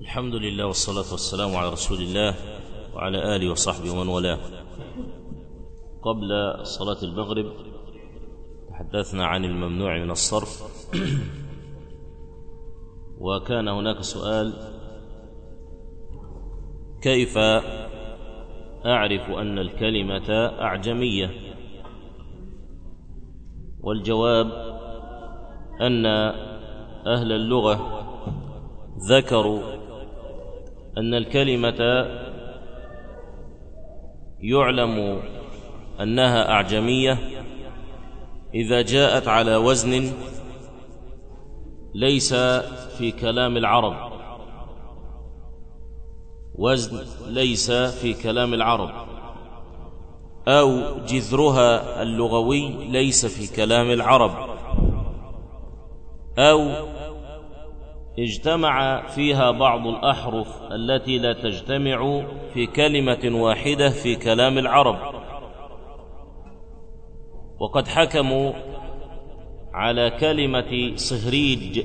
الحمد لله والصلاة والسلام على رسول الله وعلى آله وصحبه ومن والاه. قبل صلاة المغرب تحدثنا عن الممنوع من الصرف. وكان هناك سؤال كيف أعرف أن الكلمة أعجمية؟ والجواب أن أهل اللغة ذكروا أن الكلمة يعلم أنها أعجمية إذا جاءت على وزن ليس في كلام العرب. وزن ليس في كلام العرب. أو جذرها اللغوي ليس في كلام العرب. أو اجتمع فيها بعض الأحرف التي لا تجتمع في كلمة واحدة في كلام العرب. وقد حكموا على كلمة صهريج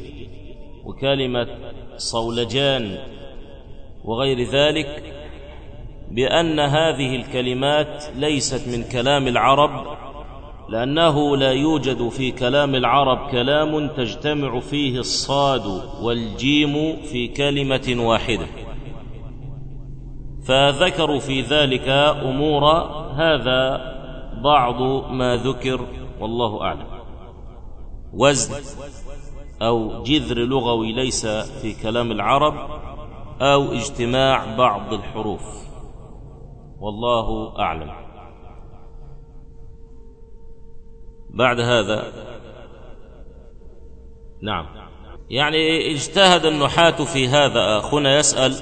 وكلمة صولجان وغير ذلك بأن هذه الكلمات ليست من كلام العرب لأنه لا يوجد في كلام العرب كلام تجتمع فيه الصاد والجيم في كلمة واحدة. فذكروا في ذلك أمور هذا بعض ما ذكر والله أعلم. وزن أو جذر لغوي ليس في كلام العرب أو اجتماع بعض الحروف. والله أعلم. بعد هذا. نعم. يعني اجتهد النحاة في هذا. أخونا يسأل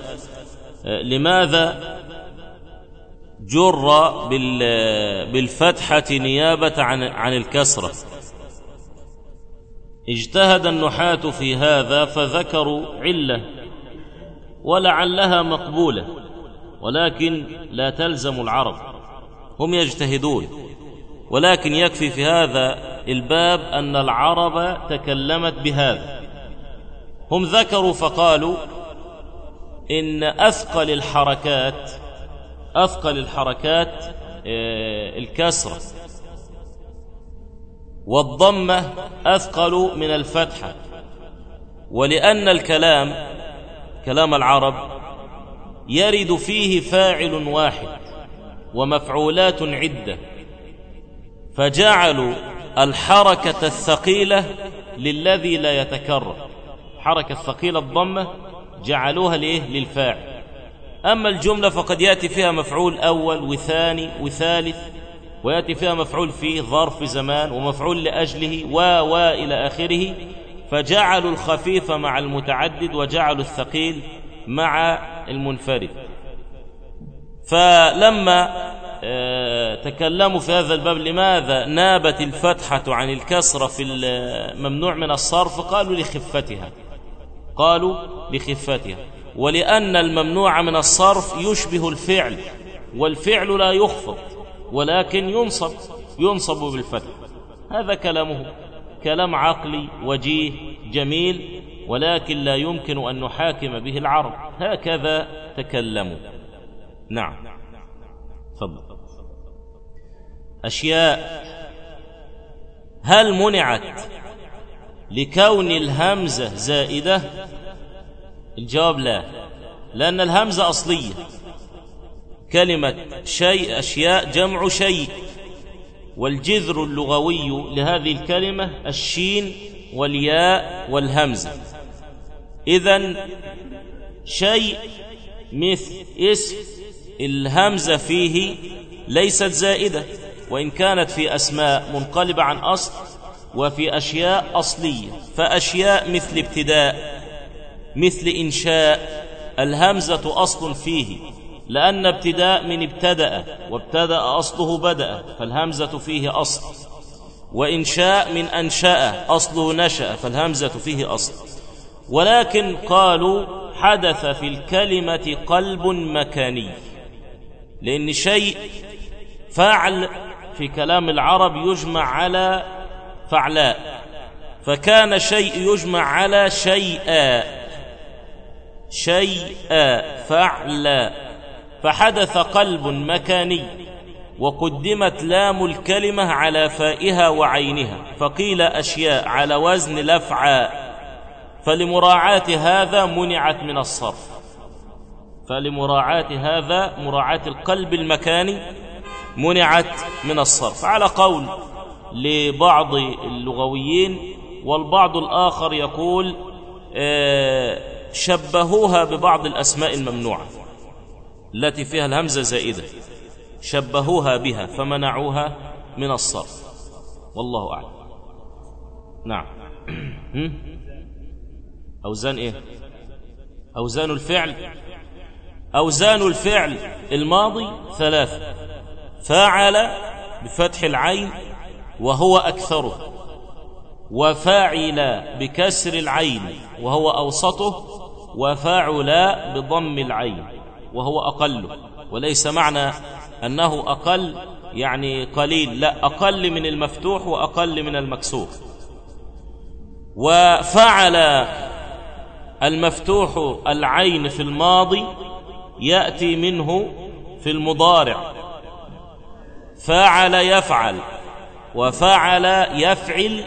لماذا جر بالفتحة نيابة عن عن الكسرة؟ اجتهد النحاة في هذا فذكروا علة ولعلها مقبولة ولكن لا تلزم العرب. هم يجتهدون. ولكن يكفي في هذا الباب أن العرب تكلمت بهذا. هم ذكروا فقالوا إن أثقل الحركات أثقل الحركات الكسرة. والضمة أثقل من الفتحة ولأن الكلام كلام العرب يرد فيه فاعل واحد ومفعولات عدة. فجعلوا الحركة الثقيلة للذي لا يتكرر. حركة ثقيلة الضمة جعلوها لإيه؟ للفاعل. أما الجملة فقد يأتي فيها مفعول أول وثاني وثالث ويأتي فيها مفعول فيه ظرف زمان ومفعول لأجله و و إلى آخره. فجعلوا الخفيف مع المتعدد وجعلوا الثقيل مع المنفرد. فلما تكلموا في هذا الباب. لماذا نابت الفتحة عن الكسرة في الممنوع من الصرف؟ قالوا لخفتها. قالوا لخفتها. ولأن الممنوع من الصرف يشبه الفعل والفعل لا يخفض ولكن ينصب ينصب بالفتح. هذا كلامه. كلام عقلي وجيه جميل ولكن لا يمكن أن نحاكم به العرب. هكذا تكلموا. نعم. تفضل. أشياء. هل منعت لكون الهمزة زائدة؟ الجواب لا لأن الهمزة أصلية. كلمة شيء أشياء جمع شيء. والجذر اللغوي لهذه الكلمة الشين والياء والهمزة. إذا شيء مثل اسم الهمزة فيه ليست زائدة. وإن كانت في أسماء منقلبة عن أصل وفي أشياء أصلية فأشياء مثل ابتداء مثل إنشاء الهمزة أصل فيه لأن ابتداء من ابتدأ وابتدأ أصله بدأ فالهمزة فيه أصل. وإنشاء من أنشأ أصله نشأ فالهمزة فيه أصل. ولكن قالوا حدث في الكلمة قلب مكاني لأن شيء فعل في كلام العرب يجمع على فعلاء فكان شيء يجمع على شيئا شيئا فعل فحدث قلب مكاني وقدمت لام الكلمة على فائها وعينها فقيل أشياء على وزن لفعى فلمراعاة هذا منعت من الصرف فلمراعاة هذا مراعاة القلب المكاني منعت من الصرف. على قول لبعض اللغويين والبعض الآخر يقول آه، شبهوها ببعض الأسماء الممنوعة التي فيها الهمزة زائدة. شبهوها بها فمنعوها من الصرف. والله أعلم. نعم. أوزان إيه؟ أوزان الفعل. أوزان الفعل الماضي ثلاثة. فاعل بفتح العين وهو أكثره وفاعل بكسر العين وهو أوسطه وفاعل بضم العين وهو أقله وليس معنى أنه أقل يعني قليل لا أقل من المفتوح وأقل من المكسور وفعل المفتوح العين في الماضي يأتي منه في المضارع. فعل يفعل وفعل يفعل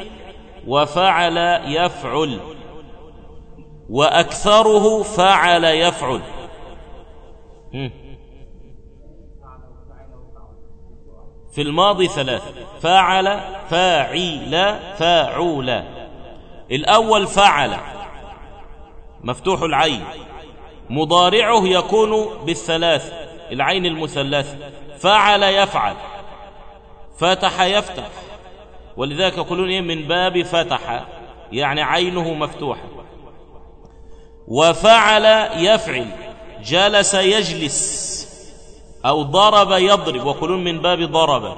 وفعل يفعل وأكثره فعل يفعل. في الماضي ثلاثة فعل فاعل فاعول. الأول فعل مفتوح العين مضارعه يكون بالثلاث العين المثلثة فعل يفعل. فتح يفتح. ولذلك يقولون إيه؟ من باب فتح. يعني عينه مفتوحة. وفعل يفعل. جلس يجلس. أو ضرب يضرب. ويقولون من باب ضرب.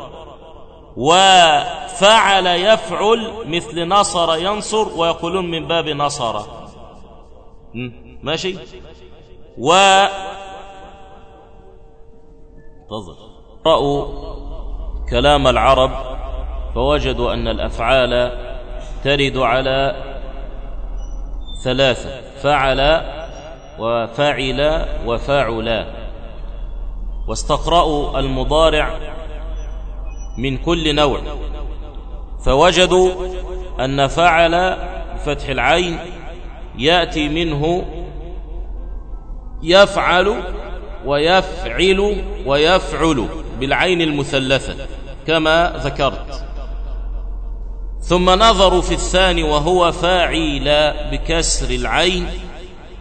وفعل يفعل مثل نصر ينصر. ويقولون من باب نصر. ماشي؟ و رأوا كلام العرب فوجدوا أن الأفعال ترد على ثلاثة فعل وفعل وفاعلا واستقرأوا المضارع من كل نوع. فوجدوا أن فعل بفتح العين يأتي منه يفعل ويفعل ويفعل بالعين المثلثة. كما ذكرت. ثم نظروا في الثاني وهو فاعل بكسر العين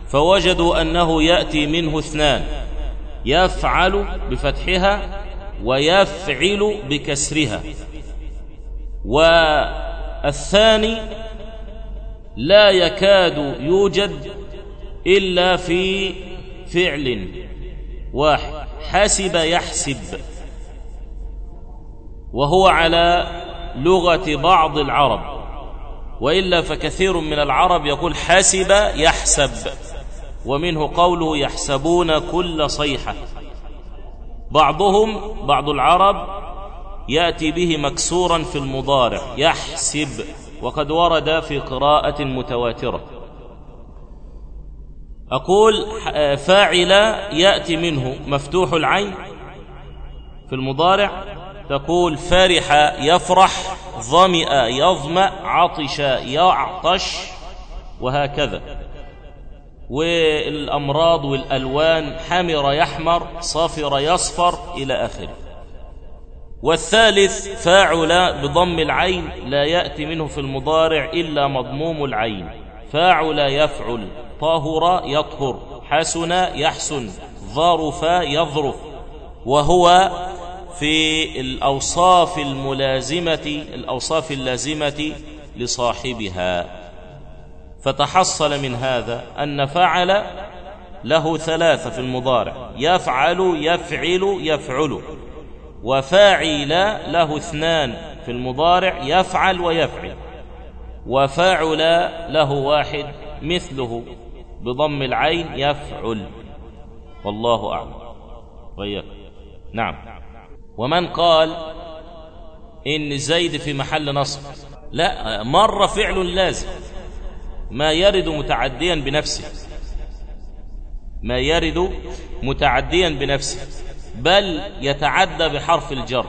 فوجدوا أنه يأتي منه اثنان يفعل بفتحها ويفعل بكسرها. والثاني لا يكاد يوجد إلا في فعل واحد حسب يحسب. وهو على لغة بعض العرب. وإلا فكثير من العرب يقول حسب يحسب. ومنه قوله يحسبون كل صيحة. بعضهم بعض العرب يأتي به مكسورا في المضارع يحسب. وقد ورد في قراءة متواترة. أقول فاعل يأتي منه مفتوح العين في المضارع تقول فرح يفرح ظمئ يظمأ عطش يعطش وهكذا. والأمراض والألوان حمر يحمر صفر يصفر إلى آخره. والثالث فاعل بضم العين لا يأتي منه في المضارع إلا مضموم العين. فاعل يفعل طهر يطهر حسن يحسن ظرف يظرف. وهو في الأوصاف الملازمة الأوصاف اللازمة لصاحبها. فتحصل من هذا أن فعل له ثلاثة في المضارع. يفعل يفعل يفعل. وفاعل له اثنان في المضارع يفعل ويفعل. وفاعل له واحد مثله بضم العين يفعل. والله أعلم. وياك نعم. ومن قال إن زيد في محل نصب. لا مر فعل لازم. ما يرد متعديا بنفسه. ما يرد متعديا بنفسه. بل يتعدى بحرف الجر.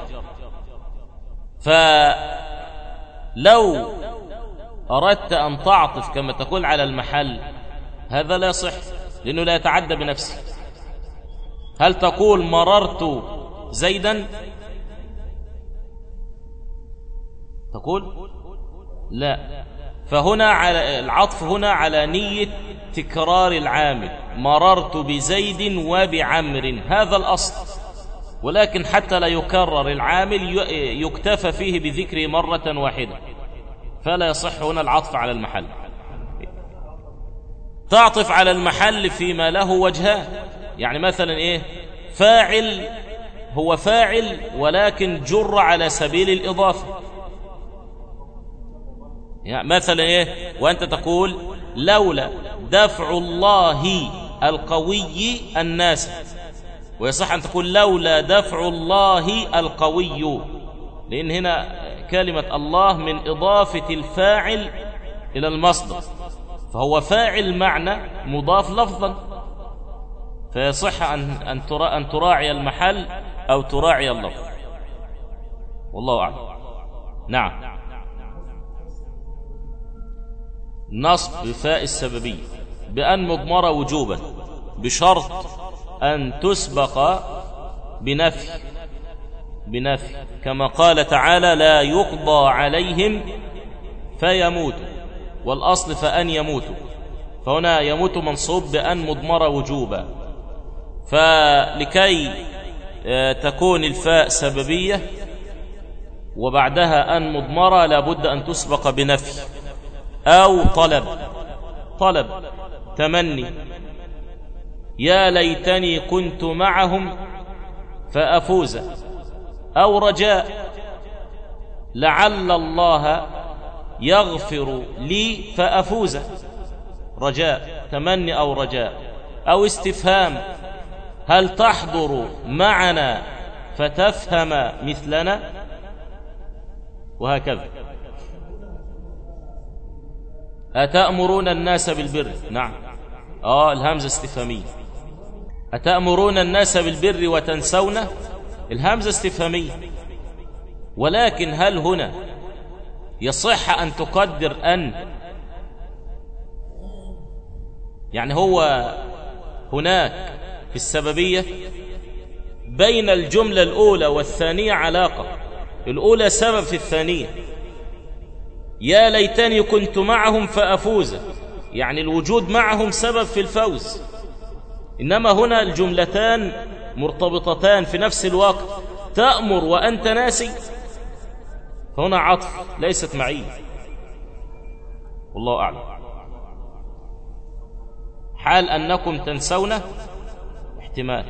فلو أردت أن تعطف كما تقول على المحل هذا لا يصح لأنه لا يتعدى بنفسه. هل تقول مررت زيدا. تقول لا. فهنا على العطف هنا على نية تكرار العامل. مررت بزيد وبعمر. هذا الأصل. ولكن حتى لا يكرر العامل يكتفى فيه بذكره مرة واحدة. فلا يصح هنا العطف على المحل. تعطف على المحل فيما له وجهان يعني مثلا إيه؟ فاعل هو فاعل ولكن جر على سبيل الإضافة. يعني مثلا إيه؟ وأنت تقول لولا دفع الله القوي الناس. ويصح أن تقول لولا دفع الله القوي. لأن هنا كلمة الله من إضافة الفاعل إلى المصدر. فهو فاعل معنى مضاف لفظا. فيصح أن أن تراعي المحل أو تراعي اللفظ والله أعلم. نعم. نصب بفاء السببية. بأن مضمرة وجوبا. بشرط أن تسبق بنفي. بنفي. كما قال تعالى لا يقضى عليهم فيموتوا. والأصل فأن يموتوا. فهنا يموت منصوب بأن مضمرة وجوبا. فلكي تكون الفاء سببية وبعدها أن مضمرة لابد أن تسبق بنفي أو طلب طلب تمني. يا ليتني كنت معهم فأفوز أو رجاء. لعل الله يغفر لي فأفوز. رجاء تمني أو رجاء أو استفهام. هل تحضر معنا فتفهم مثلنا؟ وهكذا. أتأمرون الناس بالبر؟ نعم. آه الهمزة استفهامية. أتأمرون الناس بالبر وتنسون؟ الهمزة استفهامية. ولكن هل هنا يصح أن تقدر أن يعني هو هناك في السببية بين الجملة الأولى والثانية علاقة. الأولى سبب في الثانية. يا ليتني كنت معهم فأفوز. يعني الوجود معهم سبب في الفوز. إنما هنا الجملتان مرتبطتان في نفس الوقت. تأمر وأنت ناسي. فهنا عطف ليست معية والله أعلم. حال أنكم تنسون احتمال.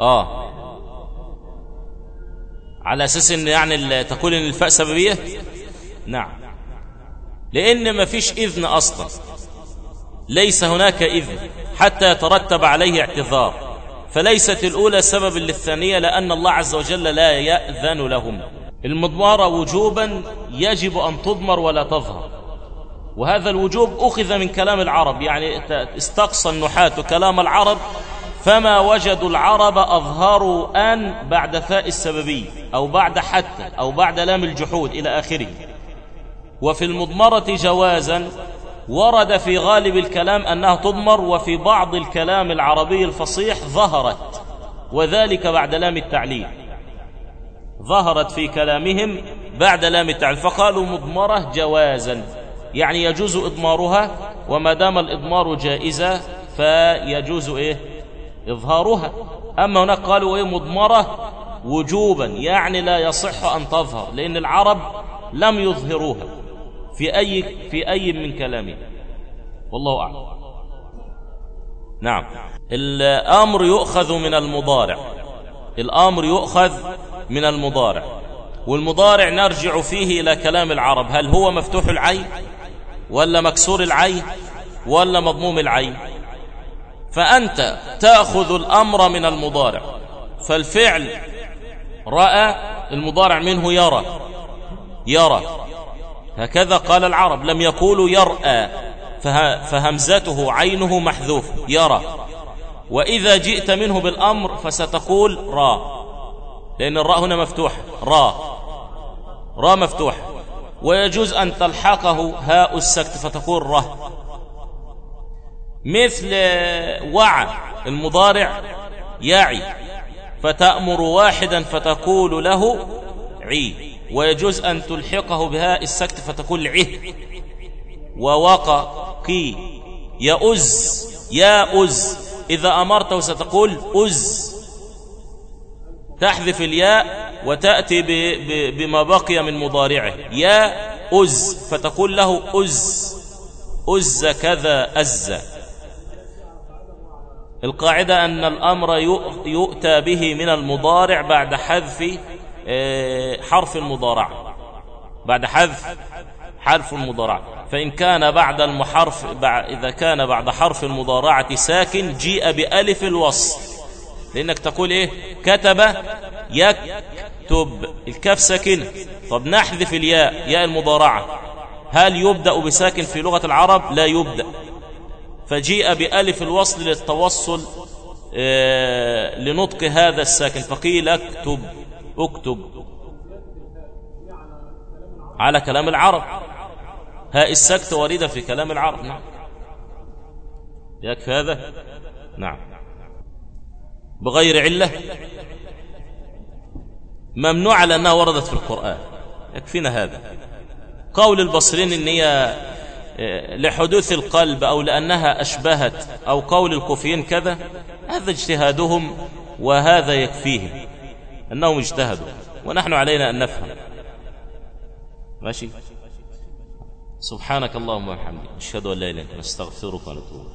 آه. على أساس أن يعني تقول أن الفاء سببية نعم. لأن ما فيش إذن أصلا. ليس هناك إذن حتى يترتب عليه اعتذار. فليست الأولى سبب للثانية لأن الله عز وجل لا يأذن لهم. المضمارة وجوبا يجب أن تضمر ولا تظهر. وهذا الوجوب أخذ من كلام العرب. يعني استقصى النحاة كلام العرب فما وجدوا العرب أظهروا أن بعد فاء السببي أو بعد حتى أو بعد لام الجحود إلى آخره. وفي المضمرة جوازا ورد في غالب الكلام أنها تضمر وفي بعض الكلام العربي الفصيح ظهرت وذلك بعد لام التعليل. ظهرت في كلامهم بعد لام التعليل فقالوا مضمرة جوازا يعني يجوز إضمارها وما دام الإضمار جائزة فيجوز إيه؟ إظهارها. أما هناك قالوا إيه مضمرة وجوبا يعني لا يصح أن تظهر لأن العرب لم يظهروها في أي, في أي من كلامه والله أعلم. نعم. الأمر يؤخذ من المضارع. الأمر يؤخذ من المضارع. والمضارع نرجع فيه إلى كلام العرب. هل هو مفتوح العين ولا مكسور العين ولا مضموم العين؟ فأنت تأخذ الأمر من المضارع. فالفعل رأى المضارع منه يرى. يرى. هكذا قال العرب لم يقولوا يرأى فهمزته عينه محذوف يرى. وإذا جئت منه بالأمر فستقول را. لأن الراء هنا مفتوحة. را. را مفتوحة. ويجوز أن تلحقه هاء السكت فتقول ره مثل وعى المضارع يعي فتأمر واحدا فتقول له عي ويجوز أن تلحقه بهاء السكت فتقول عه. ووقى قي يأز يا أز إذا أمرته ستقول أز. تحذف الياء وتأتي بما بقي من مضارعه. يا أز فتقول له أز أز كذا أز. القاعدة أن الأمر يؤتى به من المضارع بعد حذف آه، حرف المضارع. بعد حذف حرف المضارع. فإن كان بعد المحرف إذا كان بعد حرف المضارعة ساكن جيء بألف الوصل لأنك تقول إيه؟ كتب يكتب. الكاف ساكنة طب نحذف الياء ياء المضارعة. هل يبدأ بساكن في لغة العرب؟ لا يبدأ. فجيء بألف الوصل للتوصل آه، لنطق هذا الساكن. فقيل اكتب اكتب. على كلام العرب. هاء السكت واردة في كلام العرب. نعم. يكفي هذا؟ نعم. بغير علة. ممنوع لأنها وردت في القرآن. يكفينا هذا. قول البصرين إن هي لحدوث القلب أو لأنها أشبهت أو قول الكوفيين كذا هذا اجتهادهم وهذا يكفيهم أنهم اجتهدوا ونحن علينا أن نفهم. ماشي؟ سبحانك اللهم وبحمدك أشهد أن لا إله إلا أنت نستغفرك ونتوب